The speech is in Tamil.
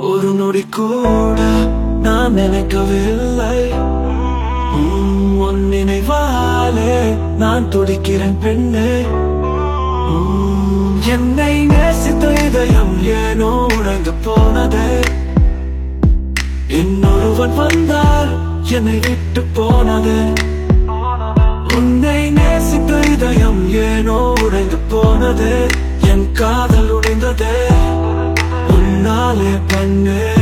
ஒரு நொடி கூட நான் நினைக்கவில்லை. உன் நினைவாலே நான் துடிக்கிறேன் பெண்ணே. என்னை நேசித்த இதயம் ஏனோ உடைந்து போனதே. இன்னொருவன் வந்தால் என்னை விட்டு போனது. உன்னை நேசித்த இதயம் ஏனோ உடைந்து போனது. என் காதல் உடைந்ததே. உன்னாலே பெண்ணே